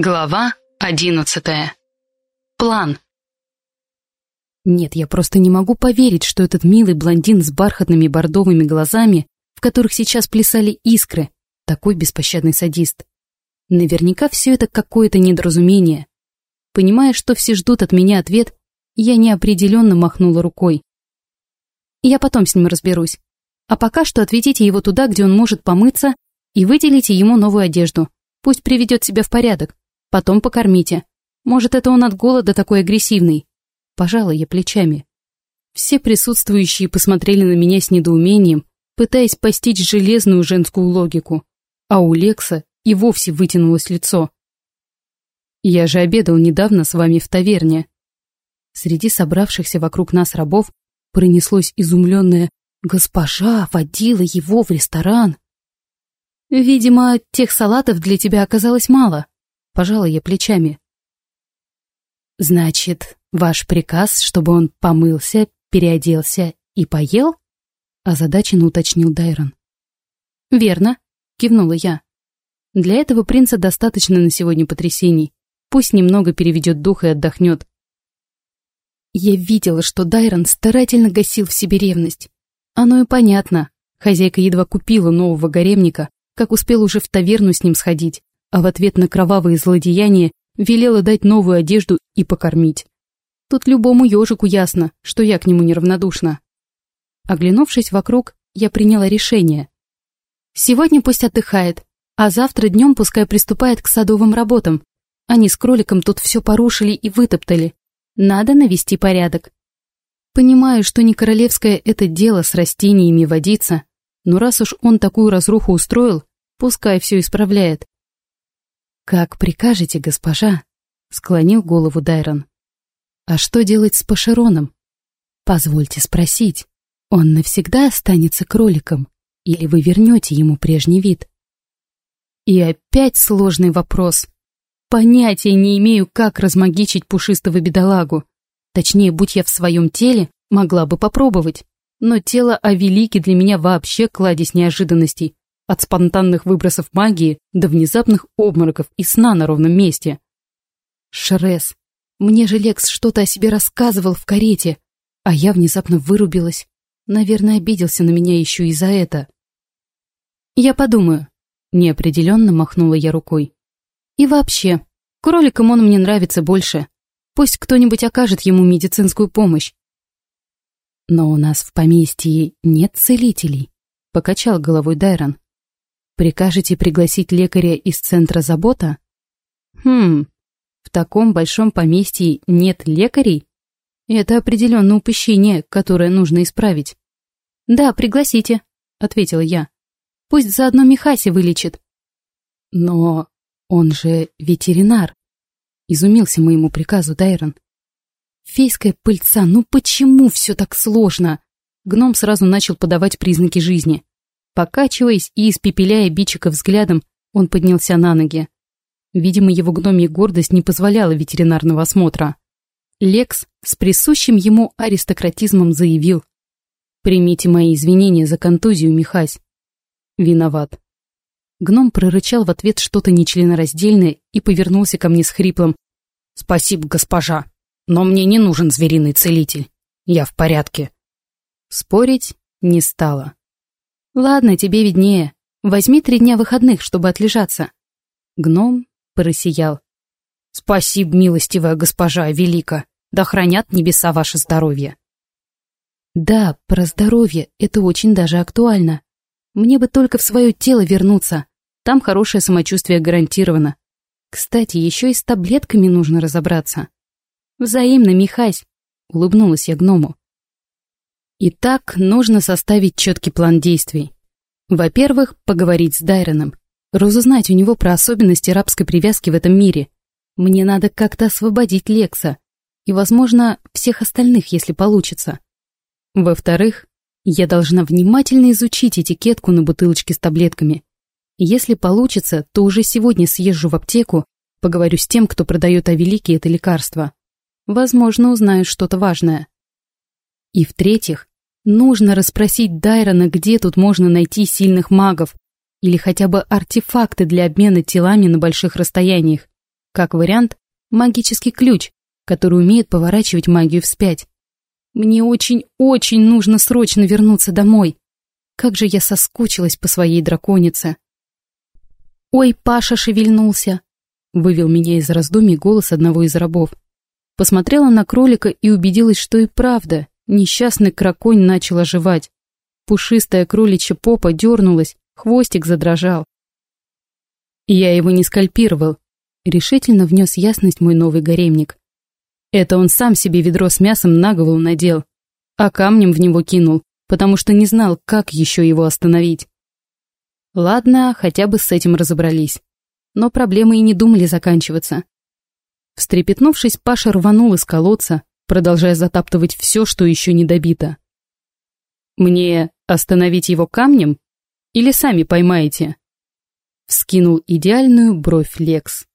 Глава одиннадцатая. План. Нет, я просто не могу поверить, что этот милый блондин с бархатными бордовыми глазами, в которых сейчас плясали искры, такой беспощадный садист. Наверняка все это какое-то недоразумение. Понимая, что все ждут от меня ответ, я неопределенно махнула рукой. Я потом с ним разберусь. А пока что отведите его туда, где он может помыться, и выделите ему новую одежду. Пусть приведет себя в порядок. Потом покормите. Может, это он от голода такой агрессивный. Пожалуй, я плечами. Все присутствующие посмотрели на меня с недоумением, пытаясь постичь железную женскую логику. А у Лекса и вовсе вытянулось лицо. «Я же обедал недавно с вами в таверне». Среди собравшихся вокруг нас рабов пронеслось изумленное «Госпожа водила его в ресторан». «Видимо, тех салатов для тебя оказалось мало», Пожала я плечами. «Значит, ваш приказ, чтобы он помылся, переоделся и поел?» озадаченно уточнил Дайрон. «Верно», — кивнула я. «Для этого принца достаточно на сегодня потрясений. Пусть немного переведет дух и отдохнет». Я видела, что Дайрон старательно гасил в себе ревность. Оно и понятно. Хозяйка едва купила нового гаремника, как успел уже в таверну с ним сходить а в ответ на кровавые злодеяния велела дать новую одежду и покормить. Тут любому ежику ясно, что я к нему неравнодушна. Оглянувшись вокруг, я приняла решение. Сегодня пусть отдыхает, а завтра днем пускай приступает к садовым работам. Они с кроликом тут все порушили и вытоптали. Надо навести порядок. Понимаю, что не королевское это дело с растениями водиться, но раз уж он такую разруху устроил, пускай все исправляет. «Как прикажете, госпожа?» — склонил голову Дайрон. «А что делать с Пашероном?» «Позвольте спросить, он навсегда останется кроликом, или вы вернете ему прежний вид?» И опять сложный вопрос. Понятия не имею, как размагичить пушистого бедолагу. Точнее, будь я в своем теле, могла бы попробовать. Но тело Авелики для меня вообще кладезь неожиданностей. От спонтанных выбросов магии до внезапных обмороков и сна на ровном месте. Шрес. Мне же Лекс что-то о себе рассказывал в карете, а я внезапно вырубилась. Наверное, обиделся на меня еще и за это. Я подумаю. Неопределенно махнула я рукой. И вообще, кроликам он мне нравится больше. Пусть кто-нибудь окажет ему медицинскую помощь. Но у нас в поместье нет целителей, покачал головой Дайрон. Прикажете пригласить лекаря из центра забота? Хм, в таком большом поместье нет лекарей? Это определенно упущение, которое нужно исправить. Да, пригласите, ответила я. Пусть заодно Михаси вылечит. Но он же ветеринар. Изумился моему приказу Дайрон. Фейская пыльца, ну почему все так сложно? Гном сразу начал подавать признаки жизни. Покачиваясь и испепеляя бичика взглядом, он поднялся на ноги. Видимо, его гномья гордость не позволяла ветеринарного осмотра. Лекс с присущим ему аристократизмом заявил. «Примите мои извинения за контузию, Михась». «Виноват». Гном прорычал в ответ что-то нечленораздельное и повернулся ко мне с хриплым. «Спасибо, госпожа, но мне не нужен звериный целитель. Я в порядке». Спорить не стало. «Ладно, тебе виднее. Возьми три дня выходных, чтобы отлежаться». Гном просиял. «Спасибо, милостивая госпожа Велика. Да хранят небеса ваше здоровье». «Да, про здоровье. Это очень даже актуально. Мне бы только в свое тело вернуться. Там хорошее самочувствие гарантировано. Кстати, еще и с таблетками нужно разобраться». «Взаимно, Михась», — улыбнулась я гному. Итак, нужно составить четкий план действий. Во-первых, поговорить с Дайроном, разузнать у него про особенности рабской привязки в этом мире. Мне надо как-то освободить Лекса и, возможно, всех остальных, если получится. Во-вторых, я должна внимательно изучить этикетку на бутылочке с таблетками. Если получится, то уже сегодня съезжу в аптеку, поговорю с тем, кто продает Авелике это лекарство. Возможно, узнаю что-то важное. И в-третьих, Нужно расспросить Дайрона, где тут можно найти сильных магов или хотя бы артефакты для обмена телами на больших расстояниях. Как вариант, магический ключ, который умеет поворачивать магию вспять. Мне очень-очень нужно срочно вернуться домой. Как же я соскучилась по своей драконице. «Ой, Паша шевельнулся!» — вывел меня из раздумий голос одного из рабов. Посмотрела на кролика и убедилась, что и правда, несчастный краконь начал оживать. Пушистая кроличья попа дернулась, хвостик задрожал. Я его не скальпировал, решительно внес ясность мой новый гаремник. Это он сам себе ведро с мясом на голову надел, а камнем в него кинул, потому что не знал, как еще его остановить. Ладно, хотя бы с этим разобрались. Но проблемы и не думали заканчиваться. Встрепетнувшись, Паша рванул из колодца, продолжая затаптывать все, что еще не добито. «Мне остановить его камнем? Или сами поймаете?» Вскинул идеальную бровь Лекс.